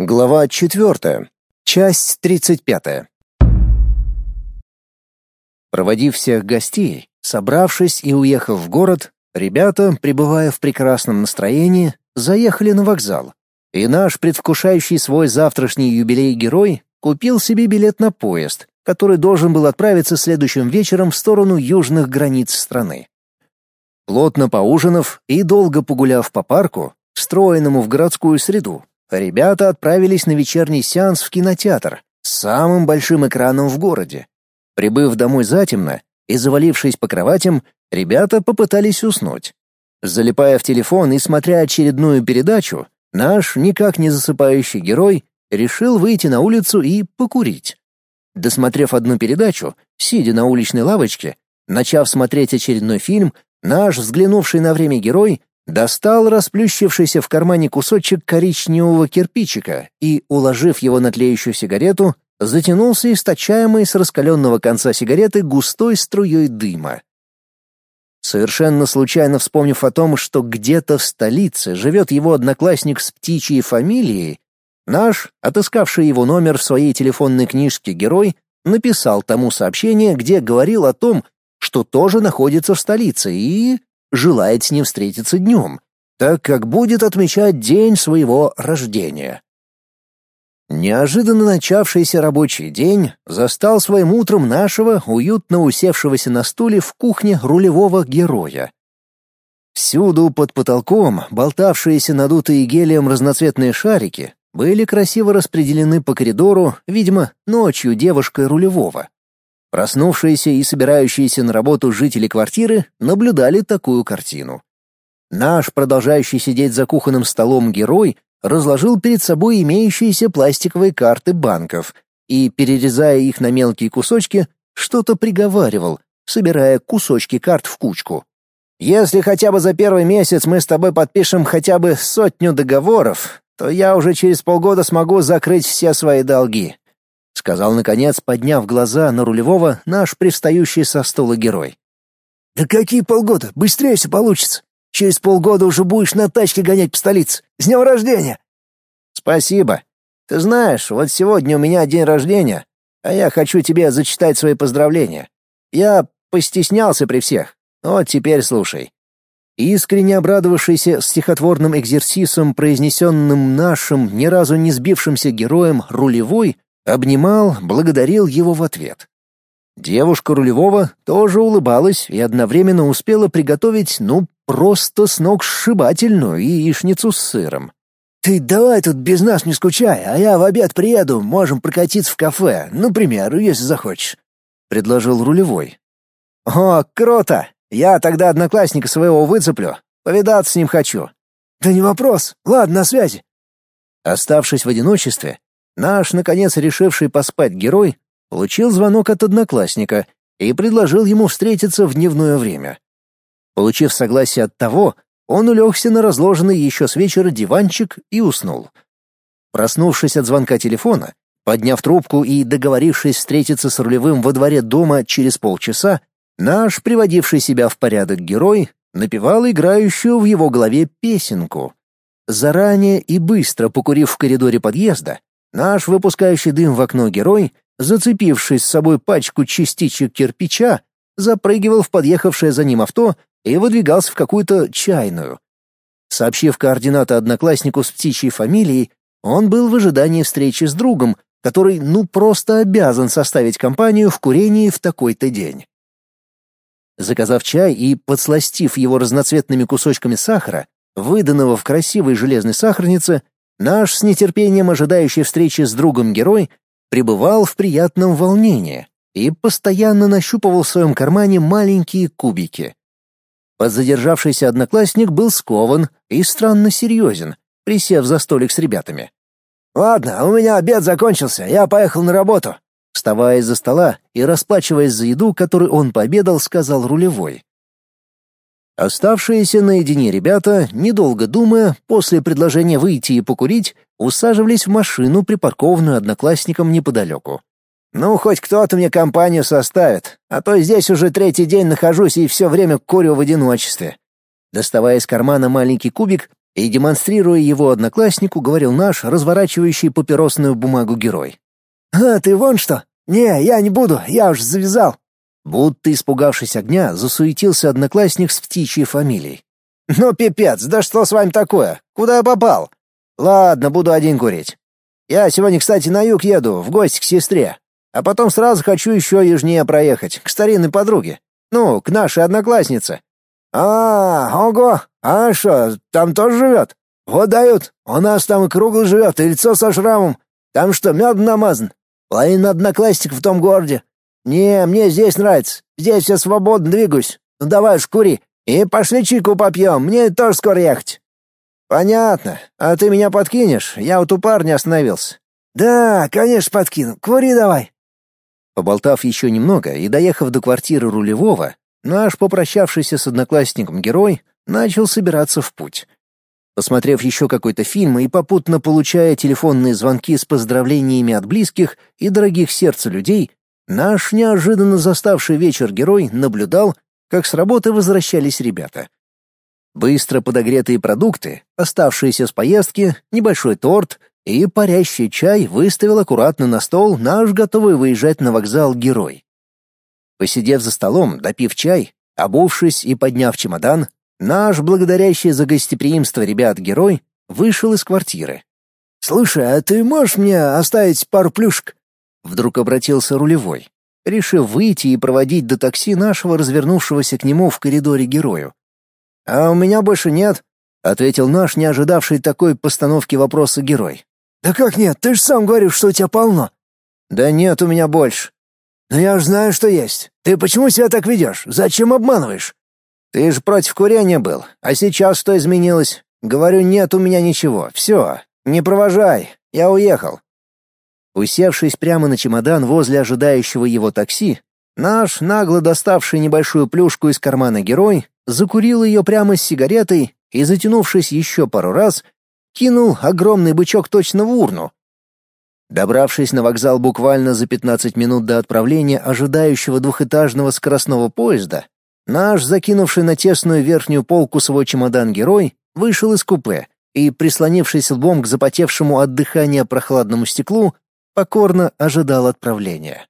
Глава 4. Часть 35. Проводив всех гостей, собравшись и уехав в город, ребята, пребывая в прекрасном настроении, заехали на вокзал. И наш предвкушающий свой завтрашний юбилей герой купил себе билет на поезд, который должен был отправиться следующим вечером в сторону южных границ страны. Плотно поужинав и долго погуляв по парку, встроенному в городскую среду, ребята отправились на вечерний сеанс в кинотеатр с самым большим экраном в городе. Прибыв домой затемно и завалившись по кроватям, ребята попытались уснуть. Залипая в телефон и смотря очередную передачу, наш никак не засыпающий герой решил выйти на улицу и покурить. Досмотрев одну передачу, сидя на уличной лавочке, начав смотреть очередной фильм, наш взглянувший на время герой Достал расплющившийся в кармане кусочек коричневого кирпичика и, уложив его на тлеющую сигарету, затянулся источаемый с раскаленного конца сигареты густой струей дыма. Совершенно случайно вспомнив о том, что где-то в столице живет его одноклассник с птичьей фамилией, наш, отыскавший его номер в своей телефонной книжке герой, написал тому сообщение, где говорил о том, что тоже находится в столице и желает с ним встретиться днем, так как будет отмечать день своего рождения. Неожиданно начавшийся рабочий день застал своим утром нашего, уютно усевшегося на стуле в кухне рулевого героя. Всюду под потолком болтавшиеся надутые гелием разноцветные шарики были красиво распределены по коридору, видимо, ночью девушкой рулевого. Проснувшиеся и собирающиеся на работу жители квартиры наблюдали такую картину. Наш, продолжающий сидеть за кухонным столом герой, разложил перед собой имеющиеся пластиковые карты банков и, перерезая их на мелкие кусочки, что-то приговаривал, собирая кусочки карт в кучку. «Если хотя бы за первый месяц мы с тобой подпишем хотя бы сотню договоров, то я уже через полгода смогу закрыть все свои долги сказал наконец, подняв глаза на рулевого наш пристающий со стола герой. Да какие полгода? Быстрее все получится. Через полгода уже будешь на тачке гонять по столице. С днем рождения. Спасибо. Ты знаешь, вот сегодня у меня день рождения, а я хочу тебе зачитать свои поздравления. Я постеснялся при всех. Вот теперь слушай. Искренне обрадовавшийся стихотворным экзерсисом, произнесенным нашим, ни разу не сбившимся героем, рулевой, обнимал, благодарил его в ответ. Девушка рулевого тоже улыбалась и одновременно успела приготовить, ну, просто с ног сшибательную яичницу с сыром. «Ты давай тут без нас не скучай, а я в обед приеду, можем прокатиться в кафе, например, если захочешь», — предложил рулевой. «О, круто! Я тогда одноклассника своего выцеплю, повидаться с ним хочу». «Да не вопрос, ладно, на связи». Оставшись в одиночестве, Наш, наконец, решивший поспать герой, получил звонок от одноклассника и предложил ему встретиться в дневное время. Получив согласие от того, он улегся на разложенный еще с вечера диванчик и уснул. Проснувшись от звонка телефона, подняв трубку и договорившись встретиться с рулевым во дворе дома через полчаса, наш, приводивший себя в порядок герой, напевал играющую в его голове песенку. Заранее и быстро покурив в коридоре подъезда, Наш выпускающий дым в окно герой, зацепившись с собой пачку частичек кирпича, запрыгивал в подъехавшее за ним авто и выдвигался в какую-то чайную. Сообщив координаты однокласснику с птичьей фамилией, он был в ожидании встречи с другом, который ну просто обязан составить компанию в курении в такой-то день. Заказав чай и подсластив его разноцветными кусочками сахара, выданного в красивой железной сахарнице, Наш с нетерпением ожидающий встречи с другом герой пребывал в приятном волнении и постоянно нащупывал в своем кармане маленькие кубики. Подзадержавшийся одноклассник был скован и странно серьезен, присев за столик с ребятами. «Ладно, у меня обед закончился, я поехал на работу», вставая из-за стола и расплачиваясь за еду, которую он пообедал, сказал рулевой. Оставшиеся наедине ребята, недолго думая, после предложения выйти и покурить, усаживались в машину, припаркованную одноклассником неподалеку. «Ну, хоть кто-то мне компанию составит, а то здесь уже третий день нахожусь и все время курю в одиночестве». Доставая из кармана маленький кубик И, демонстрируя его однокласснику, говорил наш, разворачивающий папиросную бумагу герой. «А, ты вон что? Не, я не буду, я уж завязал». Будто испугавшись огня, засуетился одноклассник с птичьей фамилией. «Ну, пипец, да что с вами такое? Куда я попал? Ладно, буду один курить. Я сегодня, кстати, на юг еду, в гости к сестре. А потом сразу хочу еще южнее проехать, к старинной подруге. Ну, к нашей однокласснице. А, ого, а что, там тоже живет? Вот дают, у нас там и круглый живет, и лицо со шрамом. Там что, мед намазан? Половина одноклассников в том городе. Не, мне здесь нравится, здесь я свободно двигаюсь. Ну давай уж кури, и пошли чайку попьем, мне тоже скоро ехать. Понятно, а ты меня подкинешь, я вот у парня остановился. Да, конечно, подкину, кури давай. Поболтав еще немного и доехав до квартиры рулевого, наш попрощавшийся с одноклассником герой начал собираться в путь. Посмотрев еще какой-то фильм и попутно получая телефонные звонки с поздравлениями от близких и дорогих сердцу людей, наш неожиданно заставший вечер герой наблюдал, как с работы возвращались ребята. Быстро подогретые продукты, оставшиеся с поездки, небольшой торт и парящий чай выставил аккуратно на стол наш готовый выезжать на вокзал герой. Посидев за столом, допив чай, обувшись и подняв чемодан, наш, благодарящий за гостеприимство ребят герой, вышел из квартиры. «Слушай, а ты можешь мне оставить пару плюшек?» Вдруг обратился рулевой, решив выйти и проводить до такси нашего развернувшегося к нему в коридоре герою. «А у меня больше нет», — ответил наш, не ожидавший такой постановки вопроса герой. «Да как нет? Ты же сам говоришь, что у тебя полно». «Да нет у меня больше». «Но я же знаю, что есть. Ты почему себя так ведешь? Зачем обманываешь?» «Ты же против курения был. А сейчас что изменилось? Говорю, нет у меня ничего. Все, не провожай. Я уехал». Усевшись прямо на чемодан возле ожидающего его такси, наш, нагло доставший небольшую плюшку из кармана герой, закурил ее прямо с сигаретой и, затянувшись еще пару раз, кинул огромный бычок точно в урну. Добравшись на вокзал буквально за 15 минут до отправления ожидающего двухэтажного скоростного поезда, наш, закинувший на тесную верхнюю полку свой чемодан герой, вышел из купе и, прислонившись лбом к запотевшему от дыхания прохладному стеклу, покорно ожидал отправления.